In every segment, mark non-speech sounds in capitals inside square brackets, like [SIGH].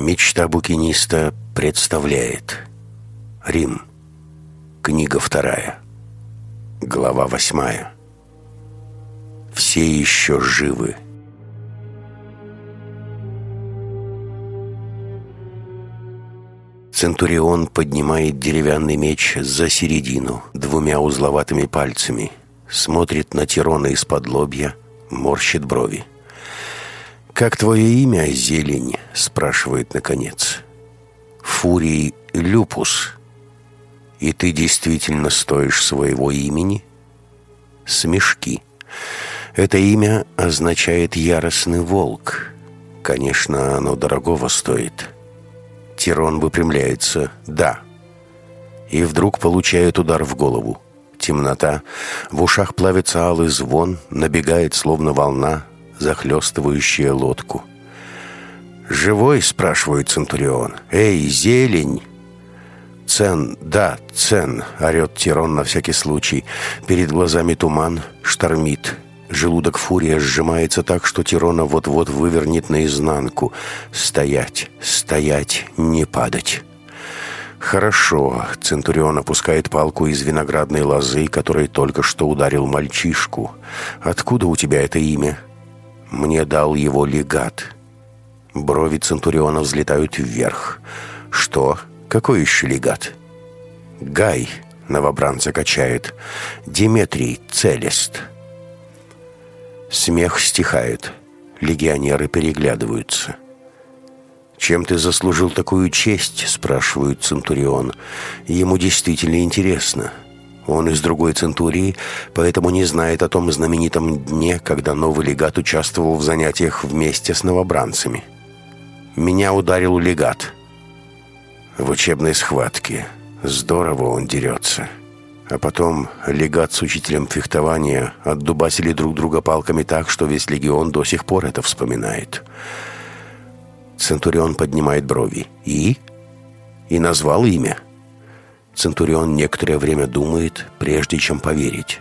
Мечта букиниста представляет. Рим. Книга вторая. Глава восьмая. Все еще живы. Центурион поднимает деревянный меч за середину двумя узловатыми пальцами, смотрит на Тирона из-под лобья, морщит брови. «Как твое имя, зелень?» — спрашивает наконец. «Фурий Люпус. И ты действительно стоишь своего имени?» «Смешки. Это имя означает «яростный волк». Конечно, оно дорогого стоит». Тирон выпрямляется. «Да». И вдруг получает удар в голову. Темнота. В ушах плавится алый звон, набегает словно волна, захлестывающая лодку. «Живой?» — спрашивает Центурион. «Эй, зелень!» «Цен, да, цен!» — орет Тирон на всякий случай. Перед глазами туман, штормит. Желудок фурия сжимается так, что Тирона вот-вот вывернет наизнанку. «Стоять! Стоять! Не падать!» «Хорошо», — Центурион опускает палку из виноградной лозы, которой только что ударил мальчишку. «Откуда у тебя это имя?» Мне дал его легат. Брови Центуриона взлетают вверх. Что? Какой еще легат? Гай, новобранца качает. Диметрий, целест. Смех стихает. Легионеры переглядываются. «Чем ты заслужил такую честь?» – спрашивает Центурион. Ему действительно интересно – он из другой центурии, поэтому не знает о том знаменитом дне, когда новый легат участвовал в занятиях вместе с новобранцами. Меня ударил легат. В учебной схватке. Здорово он дерется. А потом легат с учителем фехтования отдубасили друг друга палками так, что весь легион до сих пор это вспоминает. Центурион поднимает брови. «И?» «И назвал имя?» Центурион некоторое время думает, прежде чем поверить.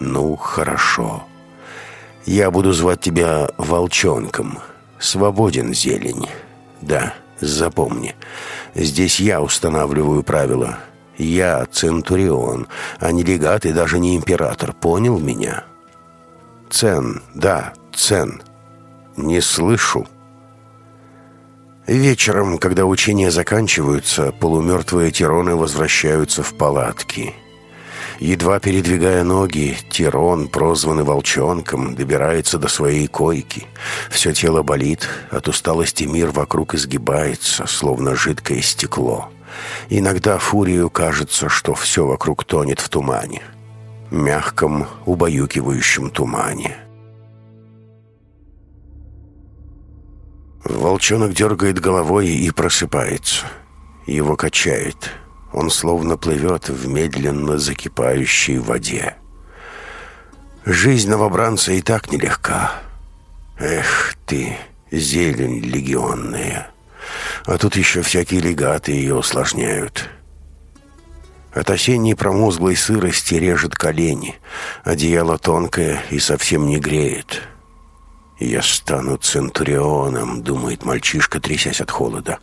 «Ну, хорошо. Я буду звать тебя Волчонком. Свободен, зелень. Да, запомни. Здесь я устанавливаю правила. Я Центурион, а не легат и даже не император. Понял меня?» «Цен, да, цен. Не слышу». Вечером, когда учения заканчиваются, полумертвые тироны возвращаются в палатки. Едва передвигая ноги, Тирон, прозванный волчонком, добирается до своей койки. Все тело болит, от усталости мир вокруг изгибается, словно жидкое стекло. Иногда Фурию кажется, что все вокруг тонет в тумане. Мягком, убаюкивающем тумане. Волчонок дергает головой и просыпается. Его качает. Он словно плывет в медленно закипающей воде. Жизнь новобранца и так нелегка. Эх ты, зелень легионная. А тут еще всякие легаты ее усложняют. От осенней промозглой сырости режет колени. Одеяло тонкое и совсем не греет. «Я стану центурионом», — думает мальчишка, трясясь от холода.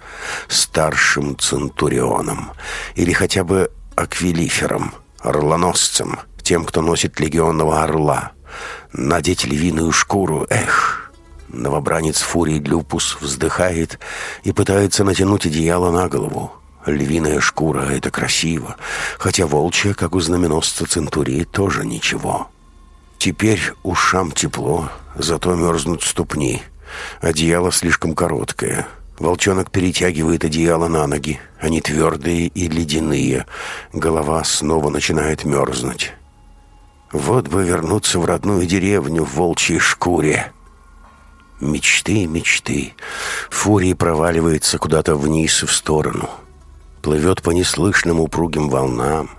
«Старшим центурионом. Или хотя бы аквилифером, орлоносцем, тем, кто носит легионного орла. Надеть львиную шкуру, эх!» Новобранец Фурий Люпус вздыхает и пытается натянуть одеяло на голову. Львиная шкура — это красиво, хотя волчья, как у знаменосца Центурии, тоже ничего. Теперь ушам тепло, зато мерзнут ступни. Одеяло слишком короткое. Волчонок перетягивает одеяло на ноги. Они твердые и ледяные. Голова снова начинает мерзнуть. Вот бы вернуться в родную деревню в волчьей шкуре. Мечты, мечты. Фурий проваливается куда-то вниз и в сторону. Плывет по неслышным упругим волнам.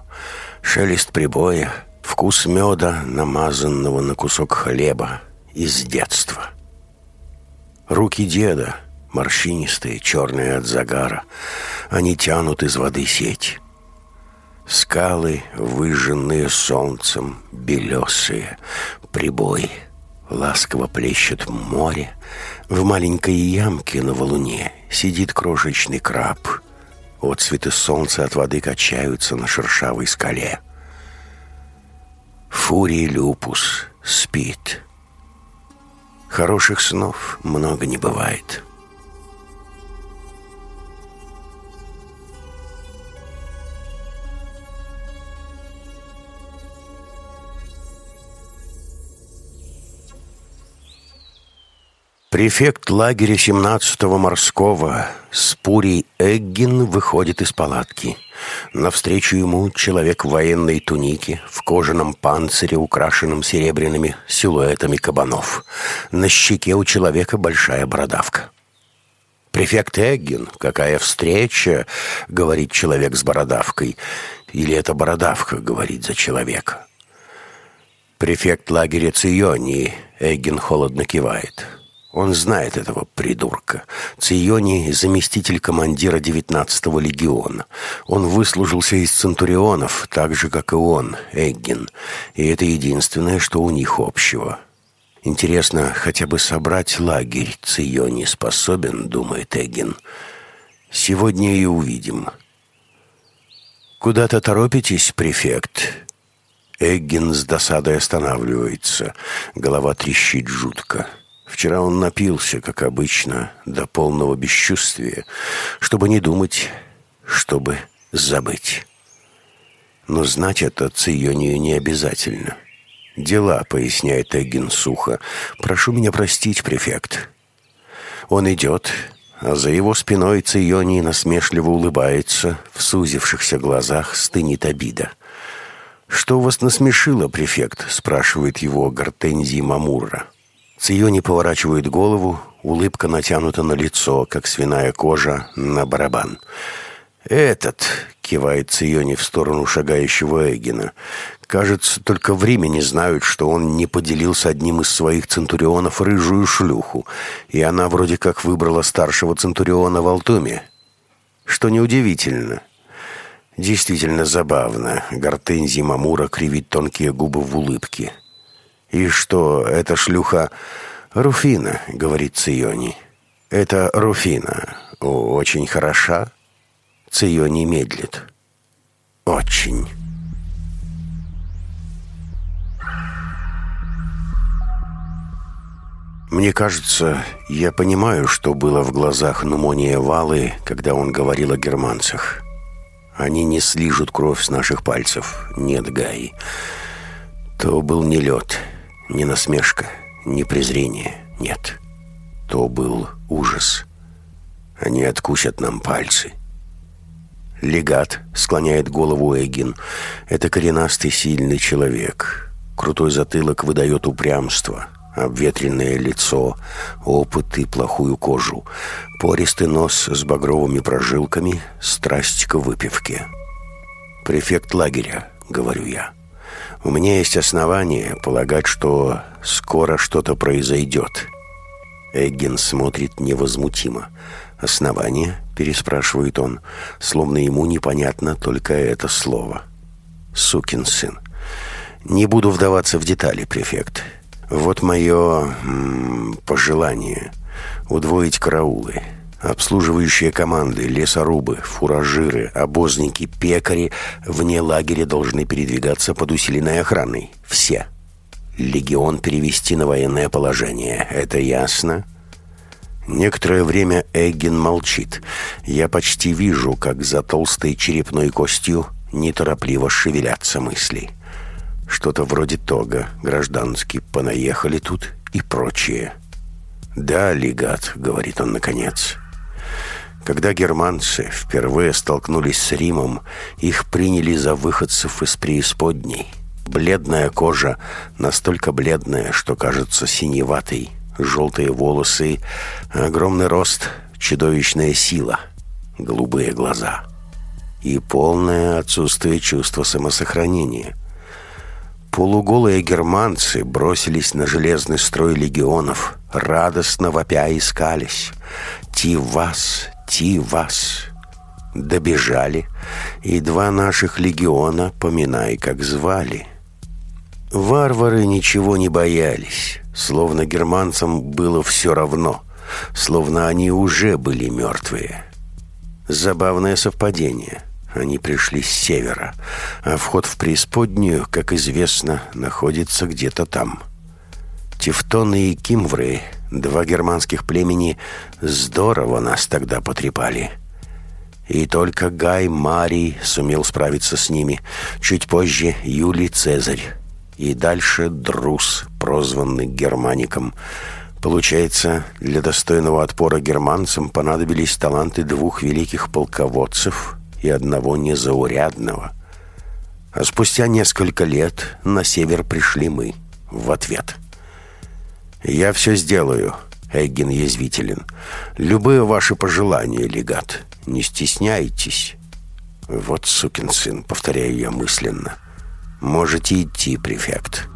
Шелест прибоя — Вкус меда, намазанного на кусок хлеба из детства. Руки деда, морщинистые, черные от загара, они тянут из воды сеть. Скалы, выжженные солнцем, белесые, прибой. Ласково плещет море. В маленькой ямке на валуне сидит крошечный краб. Отцветы солнца от воды качаются на шершавой скале. Фурий люпус спит. Хороших снов много не бывает. Префект лагеря 17-го морского Спурий Эггин выходит из палатки. Навстречу ему человек в военной тунике, в кожаном панцире, украшенном серебряными силуэтами кабанов. На щеке у человека большая бородавка. «Префект Эггин, какая встреча!» — говорит человек с бородавкой. Или это бородавка говорит за человека? Префект лагеря Ционии Эггин холодно кивает. Он знает этого придурка. Циони — заместитель командира 19-го легиона. Он выслужился из центурионов, так же, как и он, Эггин. И это единственное, что у них общего. Интересно, хотя бы собрать лагерь Циони способен, думает Эггин. Сегодня и увидим. «Куда-то торопитесь, префект?» Эггин с досадой останавливается. Голова трещит жутко. Вчера он напился, как обычно, до полного бесчувствия, чтобы не думать, чтобы забыть. Но знать это Ционию не обязательно. «Дела», — поясняет Эггин сухо. «Прошу меня простить, префект». Он идет, а за его спиной Ционий насмешливо улыбается, в сузившихся глазах стынет обида. «Что вас насмешило, префект?» — спрашивает его Гортензий Мамура. Циони поворачивает голову, улыбка натянута на лицо, как свиная кожа на барабан. «Этот», — кивает Циони в сторону шагающего Эгина, «кажется, только в не знают, что он не поделил с одним из своих центурионов рыжую шлюху, и она вроде как выбрала старшего центуриона в Алтуме. Что неудивительно». Действительно забавно. Гортензий Мамура кривит тонкие губы в улыбке. «И что, эта шлюха...» «Руфина», — говорит Циони. «Это Руфина. Очень хороша». Циони медлит. «Очень». Мне кажется, я понимаю, что было в глазах Нумония Валы, когда он говорил о германцах. Они не слижут кровь с наших пальцев. Нет, Гай. То был не лед. Не насмешка, не презрение, нет. То был ужас. Они откусят нам пальцы. Легат склоняет голову Эгин. Это коренастый сильный человек. Крутой затылок выдает упрямство, обветренное лицо, опыт и плохую кожу, пористый нос с багровыми прожилками, страсть к выпивке. «Префект лагеря», — говорю я. У меня есть основания полагать, что скоро что-то произойдет. Эггин смотрит невозмутимо. «Основание?» — переспрашивает он, словно ему непонятно только это слово. «Сукин сын». «Не буду вдаваться в детали, префект. Вот мое м -м, пожелание — удвоить караулы». Обслуживающие команды, лесорубы, фуражиры, обозники, пекари вне лагеря должны передвигаться под усиленной охраной. Все. Легион перевести на военное положение. Это ясно? Некоторое время Эггин молчит. Я почти вижу, как за толстой черепной костью неторопливо шевелятся мысли. Что-то вроде тога, гражданский, понаехали тут и прочее. «Да, легат», — говорит он наконец, — когда германцы впервые столкнулись с Римом, их приняли за выходцев из преисподней. Бледная кожа, настолько бледная, что кажется синеватой, желтые волосы, огромный рост, чудовищная сила, голубые глаза и полное отсутствие чувства самосохранения. Полуголые германцы бросились на железный строй легионов, радостно вопя искались. «Ти вас! Найти вас. Добежали, и два наших легиона, поминай, как звали. Варвары ничего не боялись. Словно германцам было все равно. Словно они уже были мертвые. Забавное совпадение. Они пришли с севера, а вход в преисподнюю, как известно, находится где-то там. Тевтоны и Кимвры, два германских племени, здорово нас тогда потрепали. И только Гай Марий сумел справиться с ними. Чуть позже Юлий Цезарь. И дальше Друс, прозванный Германиком. Получается, для достойного отпора германцам понадобились таланты двух великих полководцев и одного незаурядного. А спустя несколько лет на север пришли мы в ответ. «Я все сделаю», — Эггин язвителен. «Любые ваши пожелания, легат». Не стесняйтесь. Вот сукин сын, повторяю я мысленно. Можете идти, префект.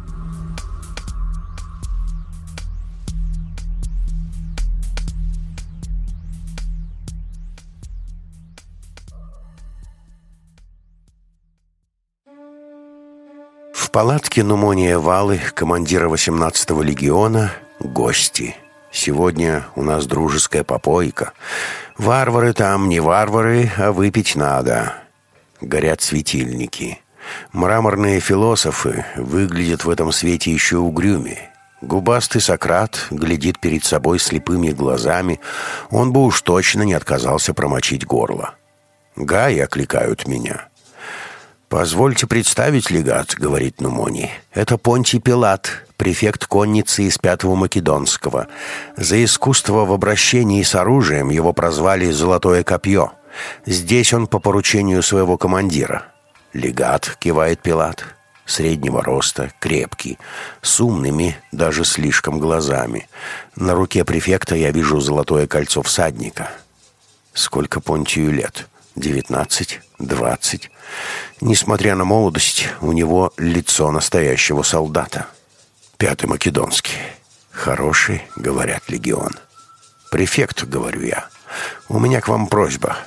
Палатке Нумония Валы, командира 18-го легиона, гости. Сегодня у нас дружеская попойка — Варвары там не варвары, а выпить надо. Горят светильники. Мраморные философы выглядят в этом свете еще угрюмее. Губастый Сократ глядит перед собой слепыми глазами. Он бы уж точно не отказался промочить горло. «Гай!» — окликают меня. «Позвольте представить, легат», — говорит Нумони. «Это Понтий Пилат, префект конницы из Пятого Македонского. За искусство в обращении с оружием его прозвали «Золотое копье». Здесь он по поручению своего командира. «Легат», — кивает Пилат, — среднего роста, крепкий, с умными, даже слишком глазами. На руке префекта я вижу золотое кольцо всадника. Сколько Понтию лет? Девятнадцать? Двадцать? Несмотря на молодость, у него лицо настоящего солдата. Пятый Македонский. Хороший, говорят, легион. Префект, говорю я. У меня к вам просьба.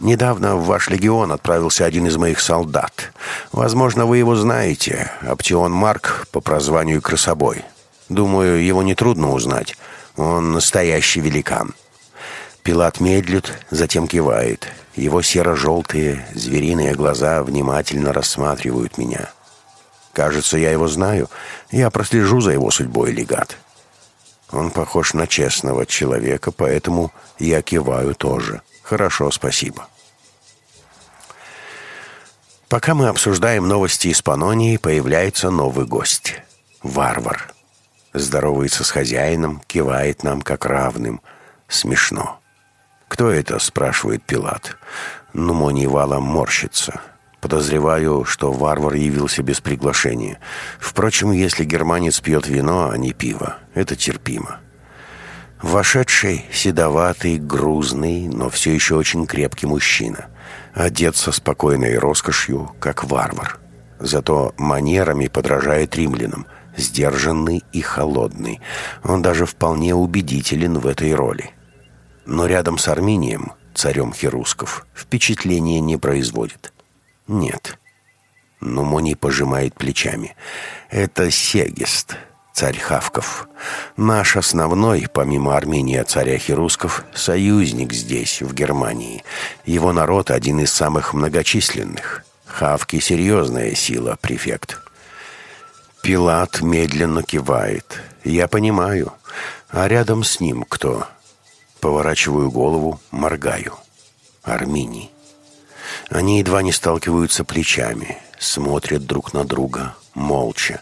Недавно в ваш легион отправился один из моих солдат. Возможно, вы его знаете. Оптион Марк по прозванию Красобой. Думаю, его нетрудно узнать. Он настоящий великан. Пилат медлит, затем кивает. Его серо-желтые звериные глаза внимательно рассматривают меня. Кажется, я его знаю. Я прослежу за его судьбой, легат. Он похож на честного человека, поэтому я киваю тоже. Хорошо, спасибо. Пока мы обсуждаем новости из Панонии, появляется новый гость. Варвар. Здоровается с хозяином, кивает нам как равным. Смешно. «Кто это?» — спрашивает Пилат. Нумоний валом морщится. Подозреваю, что варвар явился без приглашения. Впрочем, если германец пьет вино, а не пиво, это терпимо. Вошедший, седоватый, грузный, но все еще очень крепкий мужчина. Одет со спокойной роскошью, как варвар. Зато манерами подражает римлянам, сдержанный и холодный. Он даже вполне убедителен в этой роли. Но рядом с Арминием, царем херусков, впечатление не производит. «Нет». Но Мони пожимает плечами. «Это Сегест, царь Хавков. Наш основной, помимо Армении царя Херусков, союзник здесь, в Германии. Его народ один из самых многочисленных. Хавки — серьезная сила, префект». Пилат медленно кивает. «Я понимаю. А рядом с ним кто?» Поворачиваю голову, моргаю. Арминий. Они едва не сталкиваются плечами, смотрят друг на друга, молча.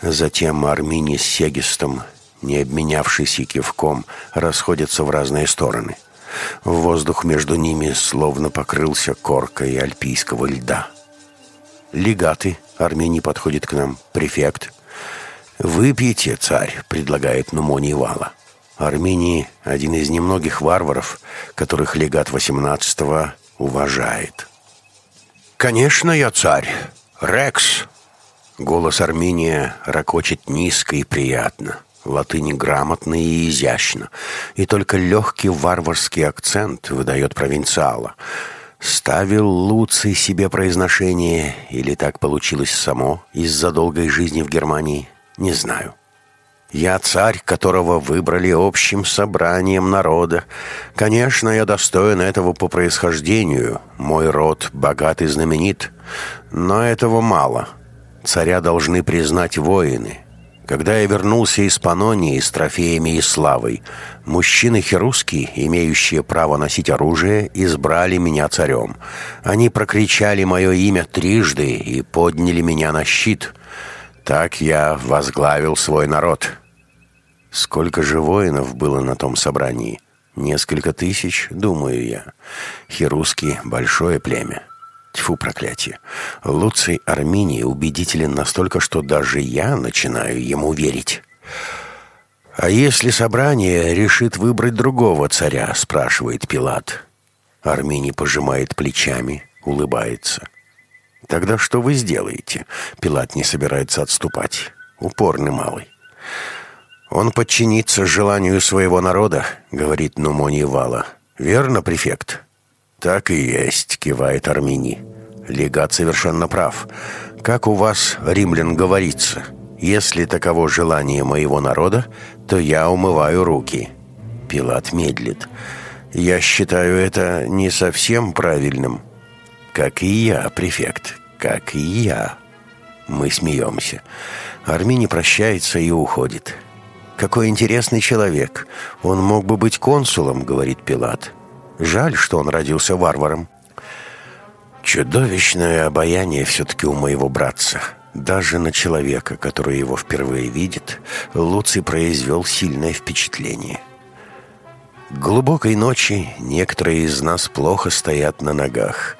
Затем Армини с Сегистом, не обменявшись и кивком, расходятся в разные стороны. Воздух между ними словно покрылся коркой альпийского льда. «Легаты», — Армини подходит к нам, — «префект». «Выпейте, царь», — предлагает Нумоний Вала. Армении один из немногих варваров, которых легат XVIII уважает. «Конечно, я царь. Рекс!» Голос Армения ракочет низко и приятно, латыни грамотно и изящно, и только легкий варварский акцент выдает провинциала. Ставил Луций себе произношение, или так получилось само из-за долгой жизни в Германии, не знаю. Я царь, которого выбрали общим собранием народа. Конечно, я достоин этого по происхождению. Мой род богат и знаменит. Но этого мало. Царя должны признать воины. Когда я вернулся из Панонии с трофеями и славой, мужчины херусские, имеющие право носить оружие, избрали меня царем. Они прокричали мое имя трижды и подняли меня на щит. Так я возглавил свой народ. Сколько же воинов было на том собрании? Несколько тысяч, думаю я. Херусские — большое племя. Тьфу, проклятие. Луций Арминии убедителен настолько, что даже я начинаю ему верить. «А если собрание решит выбрать другого царя?» — спрашивает Пилат. Арминий пожимает плечами, улыбается. «Тогда что вы сделаете?» Пилат не собирается отступать. Упорный малый. «Он подчинится желанию своего народа», — говорит Нумоний Вала. «Верно, префект?» «Так и есть», — кивает Армини. «Легат совершенно прав. Как у вас, римлян, говорится, если таково желание моего народа, то я умываю руки». Пилат медлит. «Я считаю это не совсем правильным». «Как и я, префект, как и я». Мы смеемся. Армини прощается и уходит. «Какой интересный человек. Он мог бы быть консулом», — говорит Пилат. Жаль, что он родился варваром. Чудовищное обаяние все-таки у моего братца. Даже на человека, который его впервые видит, Луций произвел сильное впечатление. Глубокой ночи некоторые из нас плохо стоят на ногах.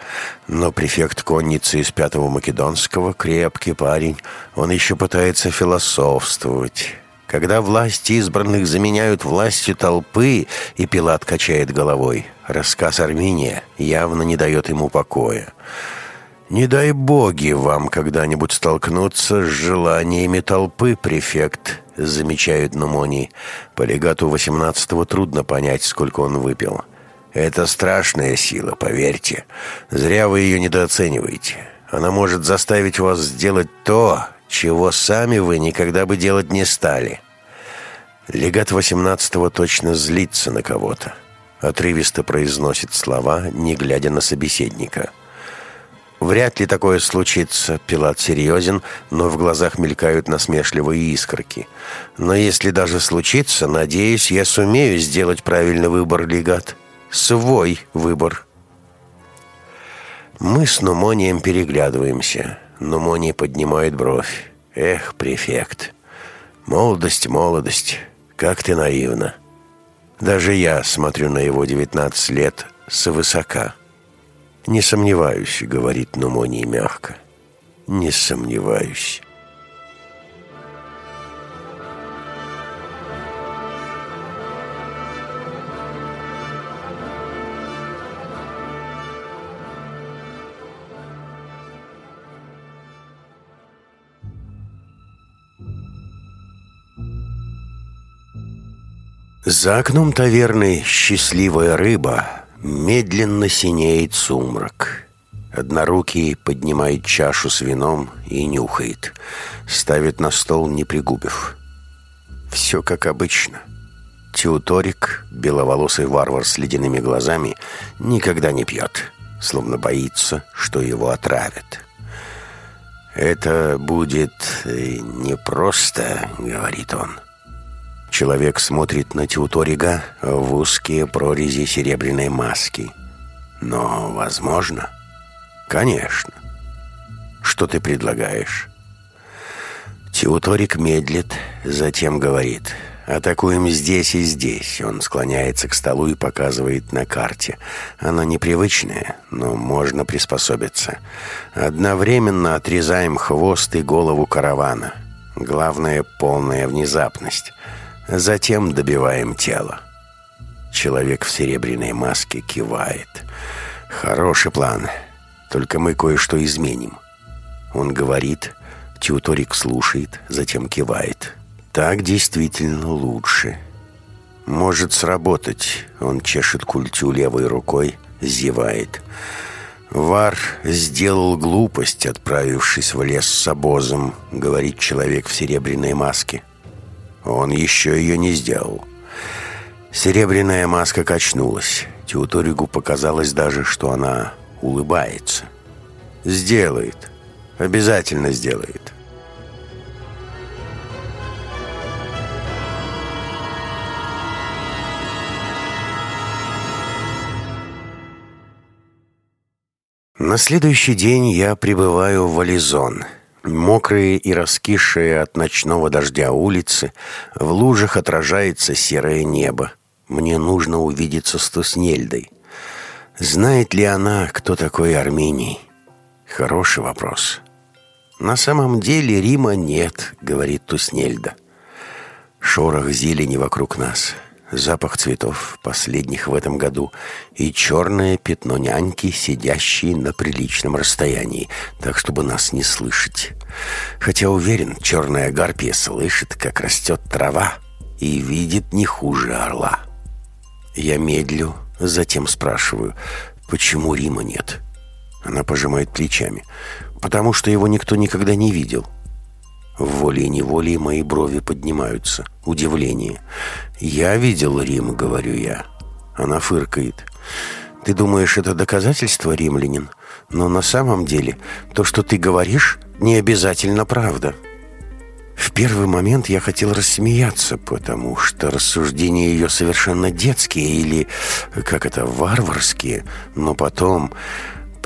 Но префект конницы из Пятого Македонского, крепкий парень, он еще пытается философствовать. Когда власти избранных заменяют властью толпы, и Пилат качает головой, рассказ Армения явно не дает ему покоя. «Не дай боги вам когда-нибудь столкнуться с желаниями толпы, префект», — замечают Нумони. По легату 18-го трудно понять, сколько он выпил. «Это страшная сила, поверьте. Зря вы ее недооцениваете. Она может заставить вас сделать то, чего сами вы никогда бы делать не стали. Легат 18-го точно злится на кого-то. Отрывисто произносит слова, не глядя на собеседника. Вряд ли такое случится, Пилат серьезен, но в глазах мелькают насмешливые искорки. Но если даже случится, надеюсь, я сумею сделать правильный выбор, легат. Свой выбор. Мы с Нумонием переглядываемся. Но Мони поднимает бровь. «Эх, префект! Молодость, молодость! Как ты наивна!» Даже я смотрю на его девятнадцать лет свысока. «Не сомневаюсь», — говорит Нумоний мягко. «Не сомневаюсь». За окном таверны счастливая рыба медленно синеет сумрак. Однорукий поднимает чашу с вином и нюхает. Ставит на стол, не пригубив. Все как обычно. Теуторик, беловолосый варвар с ледяными глазами, никогда не пьет, словно боится, что его отравят. «Это будет э, непросто», — говорит он. Человек смотрит на Теуторига в узкие прорези серебряной маски. Но возможно? Конечно. Что ты предлагаешь? Теуторик медлит, затем говорит «Атакуем здесь и здесь». Он склоняется к столу и показывает на карте. Она непривычная, но можно приспособиться. Одновременно отрезаем хвост и голову каравана. Главное — полная внезапность. Затем добиваем тело. Человек в серебряной маске кивает. Хороший план. Только мы кое-что изменим. Он говорит, Тьюторик слушает, затем кивает. Так действительно лучше. Может сработать. Он чешет культю левой рукой, зевает. Вар сделал глупость, отправившись в лес с обозом, говорит человек в серебряной маске. Он еще ее не сделал. Серебряная маска качнулась. Теуторигу показалось даже, что она улыбается. «Сделает. Обязательно сделает». На следующий день я прибываю в Ализон. Мокрые и раскисшие от ночного дождя улицы, в лужах отражается серое небо. Мне нужно увидеться с Туснельдой. Знает ли она, кто такой Армений? Хороший вопрос. На самом деле Рима нет, говорит Туснельда. Шорох зелени вокруг нас — запах цветов, последних в этом году, и черное пятно няньки, сидящей на приличном расстоянии, так, чтобы нас не слышать. Хотя уверен, черная гарпия слышит, как растет трава, и видит не хуже орла. Я медлю, затем спрашиваю, почему Рима нет? Она пожимает плечами. Потому что его никто никогда не видел. Волей-неволей мои брови поднимаются. Удивление. «Я видел Рим», — говорю я. Она фыркает. «Ты думаешь, это доказательство, римлянин? Но на самом деле то, что ты говоришь, не обязательно правда». В первый момент я хотел рассмеяться, потому что рассуждения ее совершенно детские или, как это, варварские. Но потом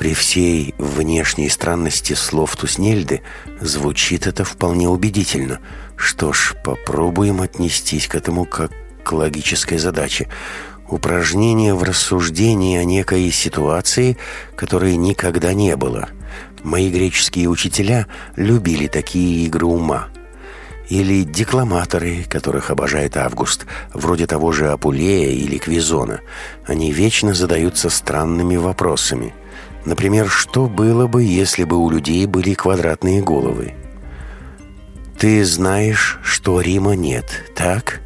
при всей внешней странности слов Туснельды звучит это вполне убедительно. Что ж, попробуем отнестись к этому как к логической задаче. Упражнение в рассуждении о некой ситуации, которой никогда не было. Мои греческие учителя любили такие игры ума. Или декламаторы, которых обожает Август, вроде того же Апулея или Квизона. Они вечно задаются странными вопросами – Например, что было бы, если бы у людей были квадратные головы? Ты знаешь, что Рима нет, так?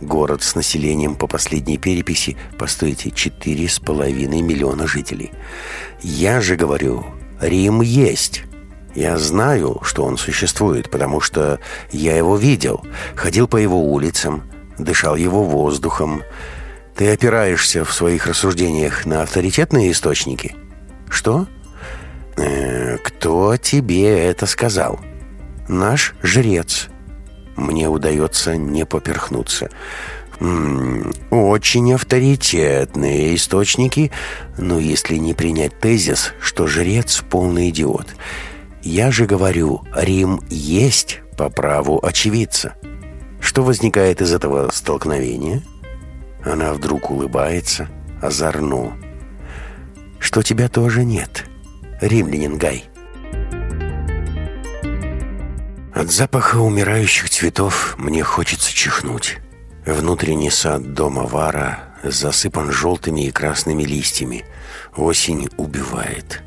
Город с населением по последней переписи, постойте, четыре с половиной миллиона жителей. Я же говорю, Рим есть. Я знаю, что он существует, потому что я его видел, ходил по его улицам, дышал его воздухом. Ты опираешься в своих рассуждениях на авторитетные источники – «Что?» э, «Кто тебе это сказал?» «Наш жрец». Мне удается не поперхнуться. «Очень авторитетные источники, но если не принять тезис, что жрец полный идиот. Я же говорю, Рим есть по праву очевидца. Что возникает из этого столкновения?» Она вдруг улыбается, озорно что тебя тоже нет, римлянин Гай. От запаха умирающих цветов мне хочется чихнуть. Внутренний сад дома Вара засыпан желтыми и красными листьями. Осень убивает.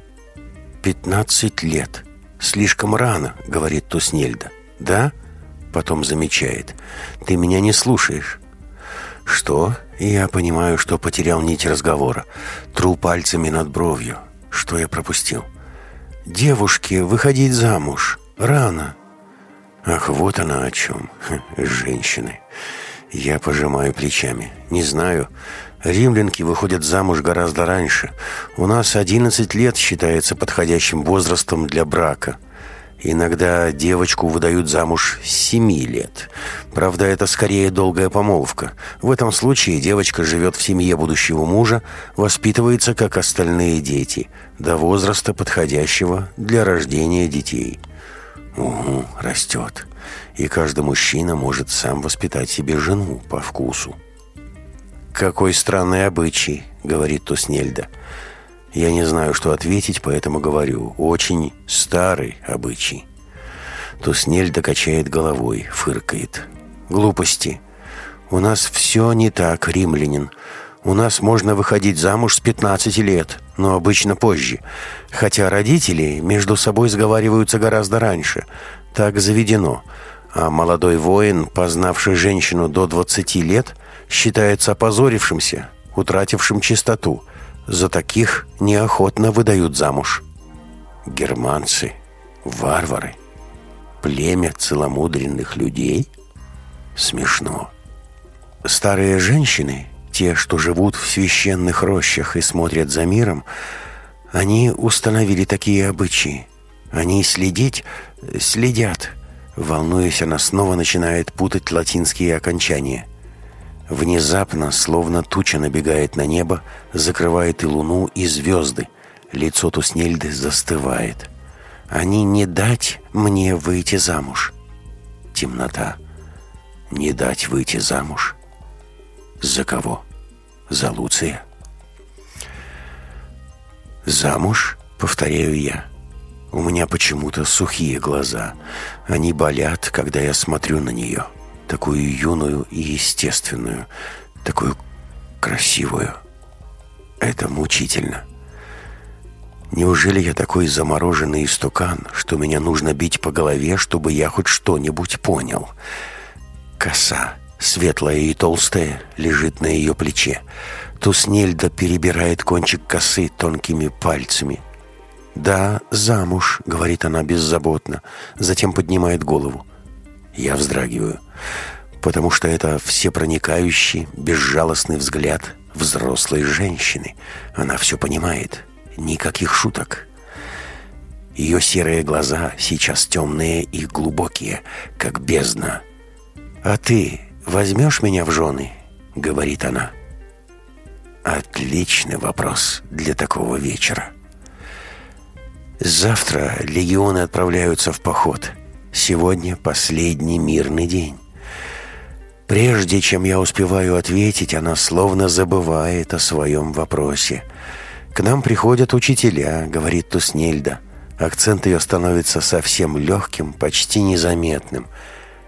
«Пятнадцать лет. Слишком рано», — говорит Туснельда. «Да?» — потом замечает. «Ты меня не слушаешь». «Что?» Я понимаю, что потерял нить разговора. Тру пальцами над бровью. Что я пропустил? «Девушке выходить замуж. Рано». Ах, вот она о чем. [LAUGHS] Женщины. Я пожимаю плечами. Не знаю. Римлянки выходят замуж гораздо раньше. У нас 11 лет считается подходящим возрастом для брака. Иногда девочку выдают замуж с семи лет. Правда, это скорее долгая помолвка. В этом случае девочка живет в семье будущего мужа, воспитывается, как остальные дети, до возраста, подходящего для рождения детей. Угу, растет. И каждый мужчина может сам воспитать себе жену по вкусу. «Какой странный обычай», — говорит Туснельда. Я не знаю, что ответить, поэтому говорю. Очень старый обычай. Туснель докачает головой, фыркает. Глупости. У нас все не так, римлянин. У нас можно выходить замуж с 15 лет, но обычно позже. Хотя родители между собой сговариваются гораздо раньше. Так заведено. А молодой воин, познавший женщину до 20 лет, считается опозорившимся, утратившим чистоту – за таких неохотно выдают замуж. Германцы, варвары, племя целомудренных людей. Смешно. Старые женщины, те, что живут в священных рощах и смотрят за миром, они установили такие обычаи. Они следить, следят. Волнуясь, она снова начинает путать латинские окончания. Внезапно, словно туча набегает на небо, закрывает и луну, и звезды. Лицо Туснельды застывает. Они не дать мне выйти замуж. Темнота. Не дать выйти замуж. За кого? За Луция. Замуж, повторяю я. У меня почему-то сухие глаза. Они болят, когда я смотрю на нее. Такую юную и естественную. Такую красивую. Это мучительно. Неужели я такой замороженный истукан, что меня нужно бить по голове, чтобы я хоть что-нибудь понял? Коса, светлая и толстая, лежит на ее плече. Туснельда перебирает кончик косы тонкими пальцами. «Да, замуж», — говорит она беззаботно, затем поднимает голову. Я вздрагиваю, потому что это всепроникающий, безжалостный взгляд взрослой женщины. Она все понимает. Никаких шуток. Ее серые глаза сейчас темные и глубокие, как бездна. «А ты возьмешь меня в жены?» — говорит она. Отличный вопрос для такого вечера. Завтра легионы отправляются в поход. Сегодня последний мирный день. Прежде чем я успеваю ответить, она словно забывает о своем вопросе. «К нам приходят учителя», — говорит Туснельда. Акцент ее становится совсем легким, почти незаметным.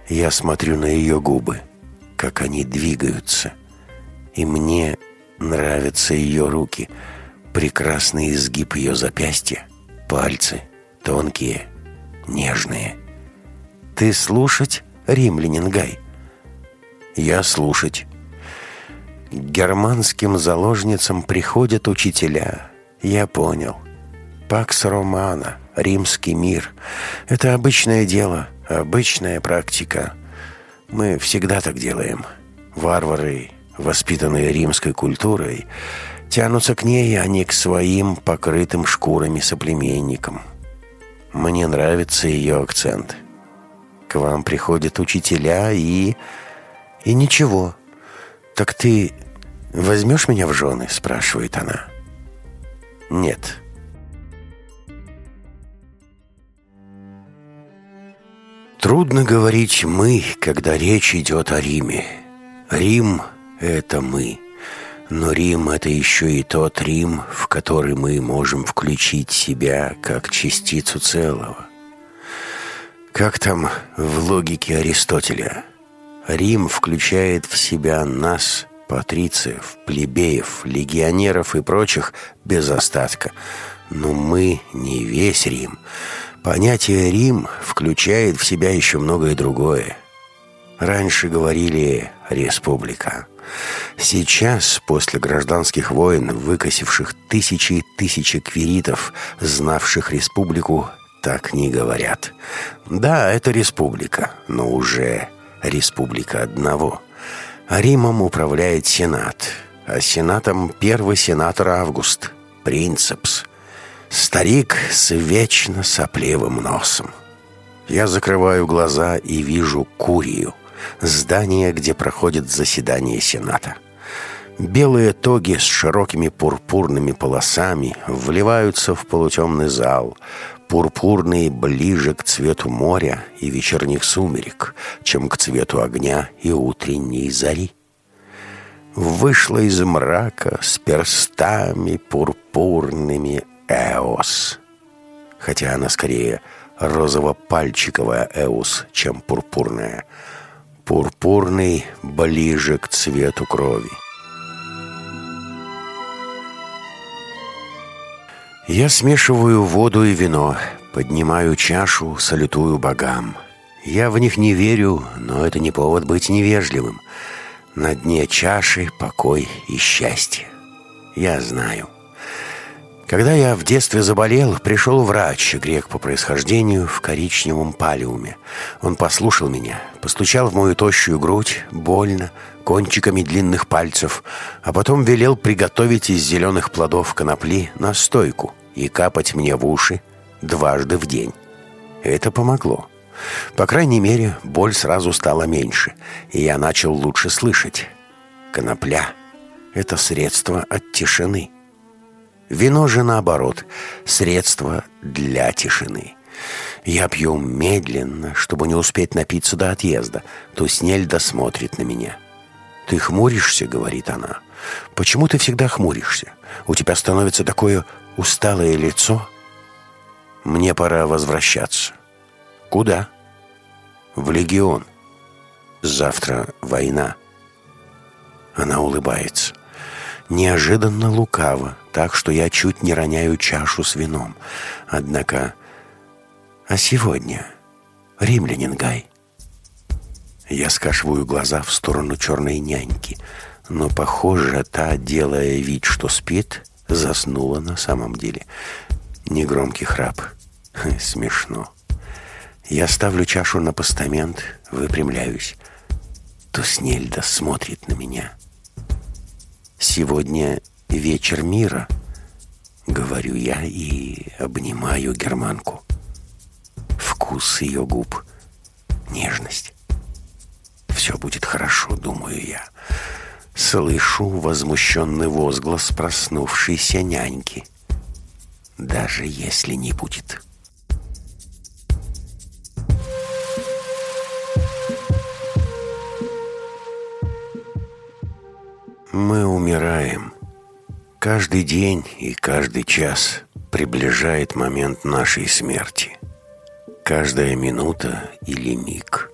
Я смотрю на ее губы, как они двигаются. И мне нравятся ее руки, прекрасный изгиб ее запястья, пальцы, тонкие, нежные. «Ты слушать, римлянин Гай?» «Я слушать». К германским заложницам приходят учителя. Я понял. Пакс Романа, римский мир. Это обычное дело, обычная практика. Мы всегда так делаем. Варвары, воспитанные римской культурой, тянутся к ней, а не к своим покрытым шкурами соплеменникам. Мне нравится ее акцент. Вам приходят учителя и... И ничего. Так ты «Возьмешь меня в жены?» – спрашивает она. «Нет». Трудно говорить «мы», когда речь идет о Риме. Рим – это мы. Но Рим – это еще и тот Рим, в который мы можем включить себя как частицу целого. Как там в логике Аристотеля? Рим включает в себя нас – патрициев, плебеев, легионеров и прочих без остатка. Но мы не весь Рим. Понятие «Рим» включает в себя еще многое другое. Раньше говорили «республика». Сейчас, после гражданских войн, выкосивших тысячи и тысячи квиритов, знавших республику, так не говорят. Да, это республика, но уже республика одного – Римом управляет Сенат, а Сенатом первый сенатор Август, принцепс. Старик с вечно сопливым носом. Я закрываю глаза и вижу Курию, здание, где проходит заседание Сената. Белые тоги с широкими пурпурными полосами вливаются в полутемный зал, пурпурный ближе к цвету моря и вечерних сумерек, чем к цвету огня и утренней зари. Вышла из мрака с перстами пурпурными Эос, хотя она скорее розово-пальчиковая Эус, чем пурпурная. Пурпурный ближе к цвету крови. Я смешиваю воду и вино, поднимаю чашу, салютую богам. Я в них не верю, но это не повод быть невежливым. На дне чаши покой и счастье. Я знаю. Когда я в детстве заболел, пришел врач, грек по происхождению, в коричневом палиуме. Он послушал меня, постучал в мою тощую грудь, больно, кончиками длинных пальцев, а потом велел приготовить из зеленых плодов конопли настойку и капать мне в уши дважды в день. Это помогло. По крайней мере, боль сразу стала меньше, и я начал лучше слышать. Конопля — это средство от тишины. Вино же, наоборот, средство для тишины. Я пью медленно, чтобы не успеть напиться до отъезда. То Снельда смотрит на меня. «Ты хмуришься?» — говорит она. «Почему ты всегда хмуришься? У тебя становится такое усталое лицо?» «Мне пора возвращаться». «Куда?» «В легион. Завтра война». Она улыбается неожиданно лукаво, так что я чуть не роняю чашу с вином. Однако... А сегодня? Римлянин Гай. Я скашиваю глаза в сторону черной няньки, но, похоже, та, делая вид, что спит, заснула на самом деле. Негромкий храп. Смешно. Я ставлю чашу на постамент, выпрямляюсь. Туснельда смотрит на меня. Сегодня вечер мира, говорю я и обнимаю германку. Вкус ее губ, нежность. Все будет хорошо, думаю я. Слышу возмущенный возглас проснувшейся няньки. Даже если не будет Мы умираем. Каждый день и каждый час приближает момент нашей смерти. Каждая минута или миг.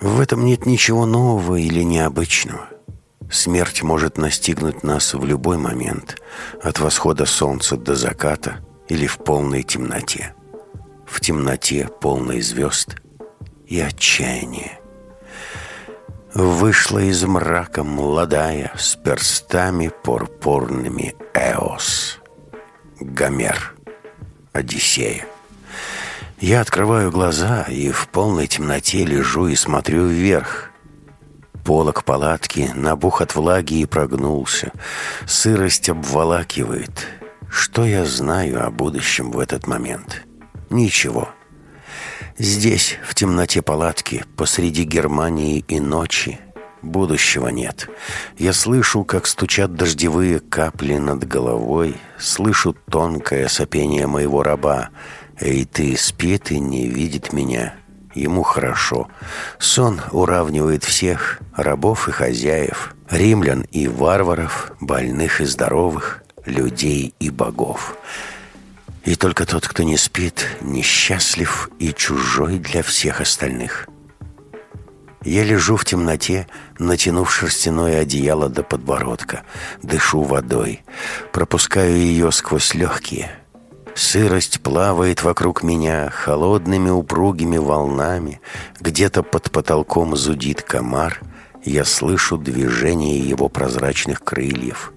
В этом нет ничего нового или необычного. Смерть может настигнуть нас в любой момент, от восхода солнца до заката или в полной темноте. В темноте полной звезд и отчаяния. Вышла из мрака молодая С перстами пурпурными Эос. Гомер. Одиссея. Я открываю глаза и в полной темноте лежу и смотрю вверх. Полок палатки набух от влаги и прогнулся. Сырость обволакивает. Что я знаю о будущем в этот момент? Ничего. Здесь, в темноте палатки, посреди Германии и ночи, будущего нет. Я слышу, как стучат дождевые капли над головой, слышу тонкое сопение моего раба. «Эй, ты, спит и не видит меня». Ему хорошо. Сон уравнивает всех, рабов и хозяев, римлян и варваров, больных и здоровых, людей и богов. И только тот, кто не спит, несчастлив и чужой для всех остальных. Я лежу в темноте, натянув шерстяное одеяло до подбородка, дышу водой, пропускаю ее сквозь легкие. Сырость плавает вокруг меня холодными упругими волнами, где-то под потолком зудит комар, я слышу движение его прозрачных крыльев.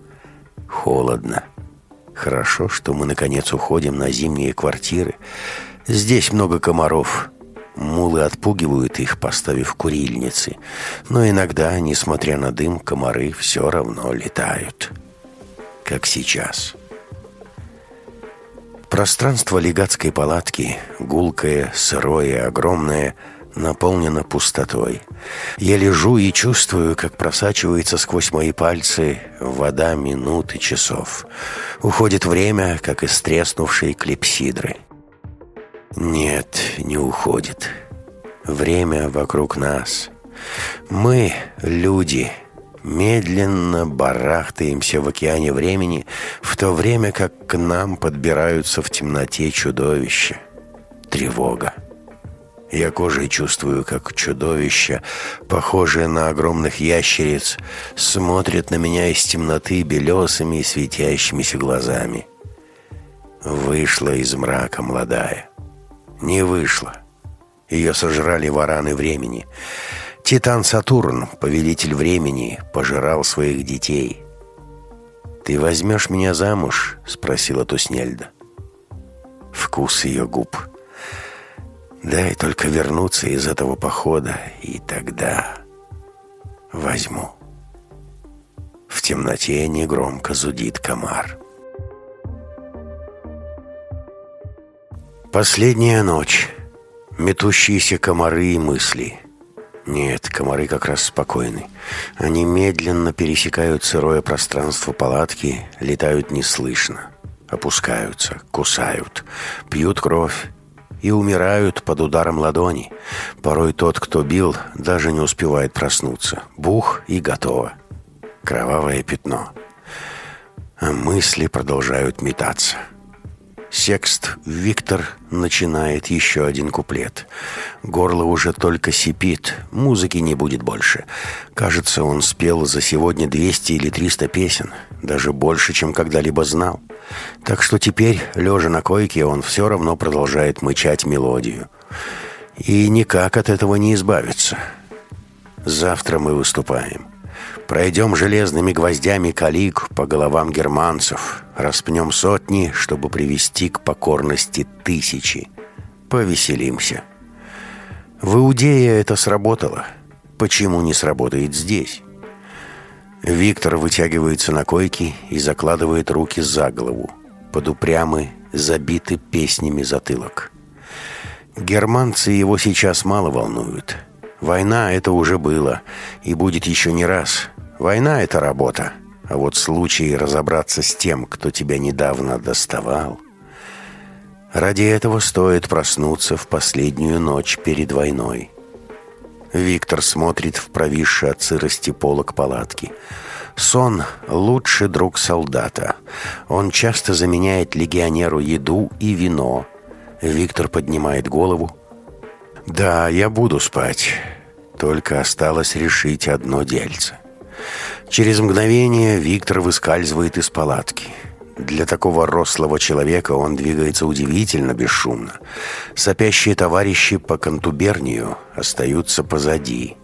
Холодно. Хорошо, что мы наконец уходим на зимние квартиры. Здесь много комаров. Мулы отпугивают их, поставив курильницы. Но иногда, несмотря на дым, комары все равно летают. Как сейчас. Пространство легатской палатки, гулкое, сырое, огромное – наполнена пустотой. Я лежу и чувствую, как просачивается сквозь мои пальцы вода минут и часов. Уходит время, как из треснувшей клипсидры. Нет, не уходит. Время вокруг нас. Мы, люди, медленно барахтаемся в океане времени, в то время как к нам подбираются в темноте чудовища. Тревога. Я кожей чувствую, как чудовища, похожие на огромных ящериц, смотрят на меня из темноты белесыми и светящимися глазами. Вышла из мрака молодая. Не вышла. Ее сожрали вараны времени. Титан Сатурн, повелитель времени, пожирал своих детей. «Ты возьмешь меня замуж?» — спросила Туснельда. Вкус ее губ. «Дай только вернуться из этого похода, и тогда возьму». В темноте негромко зудит комар. Последняя ночь. Метущиеся комары и мысли. Нет, комары как раз спокойны. Они медленно пересекают сырое пространство палатки, летают неслышно, опускаются, кусают, пьют кровь и умирают под ударом ладони. Порой тот, кто бил, даже не успевает проснуться. Бух и готово. Кровавое пятно. А мысли продолжают метаться. Секст Виктор начинает еще один куплет. Горло уже только сипит, музыки не будет больше. Кажется, он спел за сегодня 200 или 300 песен, даже больше, чем когда-либо знал. Так что теперь, лежа на койке, он все равно продолжает мычать мелодию. И никак от этого не избавиться. Завтра мы выступаем. Пройдем железными гвоздями калик по головам германцев, распнем сотни, чтобы привести к покорности тысячи. Повеселимся. В Иудее это сработало. Почему не сработает здесь? Виктор вытягивается на койке и закладывает руки за голову, под упрямый, забитый песнями затылок. Германцы его сейчас мало волнуют. Война — это уже было, и будет еще не раз. Война — это работа. А вот случай разобраться с тем, кто тебя недавно доставал... Ради этого стоит проснуться в последнюю ночь перед войной. Виктор смотрит в провисший от сырости полок палатки. Сон — лучший друг солдата. Он часто заменяет легионеру еду и вино. Виктор поднимает голову. «Да, я буду спать. Только осталось решить одно дельце». Через мгновение Виктор выскальзывает из палатки. Для такого рослого человека он двигается удивительно бесшумно. Сопящие товарищи по контубернию остаются позади.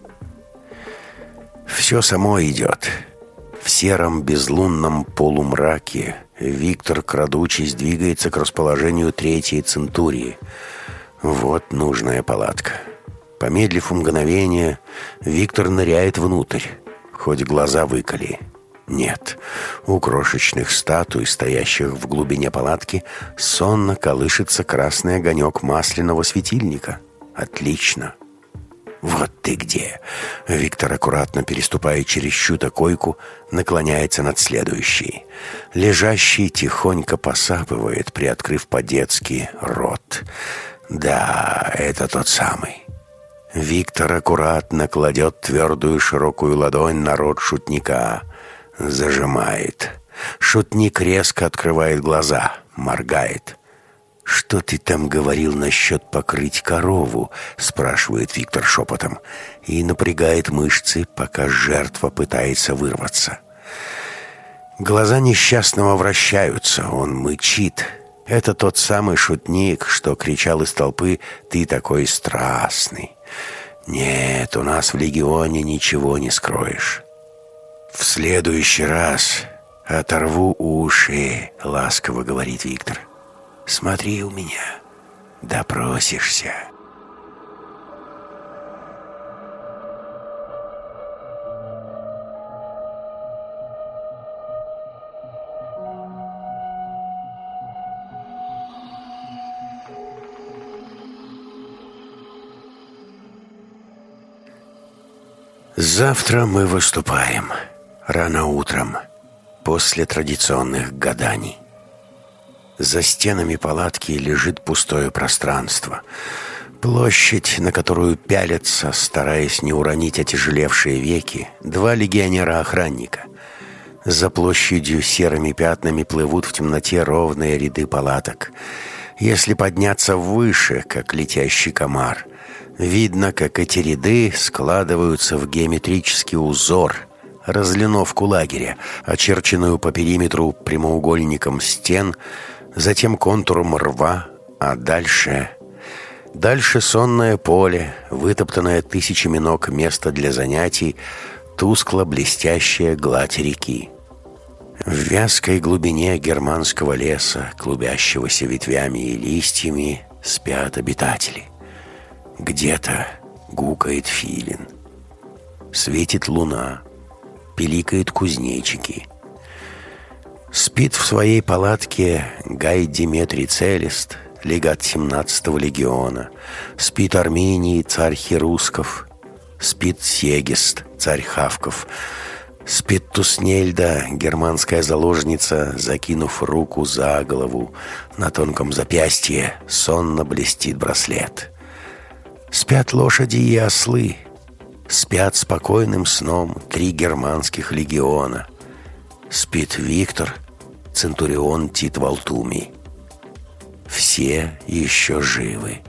Все само идет. В сером безлунном полумраке Виктор, крадучись, двигается к расположению третьей центурии. Вот нужная палатка. Помедлив мгновение, Виктор ныряет внутрь хоть глаза выколи. Нет, у крошечных статуй, стоящих в глубине палатки, сонно колышется красный огонек масляного светильника. Отлично. Вот ты где. Виктор, аккуратно переступая через щута койку, наклоняется над следующей. Лежащий тихонько посапывает, приоткрыв по-детски рот. Да, это тот самый. Виктор аккуратно кладет твердую широкую ладонь на рот шутника. Зажимает. Шутник резко открывает глаза, моргает. «Что ты там говорил насчет покрыть корову?» спрашивает Виктор шепотом и напрягает мышцы, пока жертва пытается вырваться. Глаза несчастного вращаются, он мычит. Это тот самый шутник, что кричал из толпы «Ты такой страстный!» Нет, у нас в Легионе ничего не скроешь. В следующий раз оторву уши, ласково говорит Виктор. Смотри у меня, допросишься. Завтра мы выступаем. Рано утром, после традиционных гаданий. За стенами палатки лежит пустое пространство. Площадь, на которую пялятся, стараясь не уронить отяжелевшие веки, два легионера-охранника. За площадью серыми пятнами плывут в темноте ровные ряды палаток. Если подняться выше, как летящий комар — Видно, как эти ряды складываются в геометрический узор, разлиновку лагеря, очерченную по периметру прямоугольником стен, затем контуром рва, а дальше... Дальше сонное поле, вытоптанное тысячами ног место для занятий, тускло блестящая гладь реки. В вязкой глубине германского леса, клубящегося ветвями и листьями, спят обитатели. Где-то гукает филин. Светит луна, пиликает кузнечики. Спит в своей палатке Гай Диметрий Целест, легат 17-го легиона. Спит Армении царь Херусков. Спит Сегест, царь Хавков. Спит Туснельда, германская заложница, закинув руку за голову. На тонком запястье сонно блестит браслет. Спят лошади и ослы. Спят спокойным сном три германских легиона. Спит Виктор, Центурион Тит Валтуми. Все еще живы.